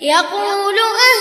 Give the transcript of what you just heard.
يقول أهل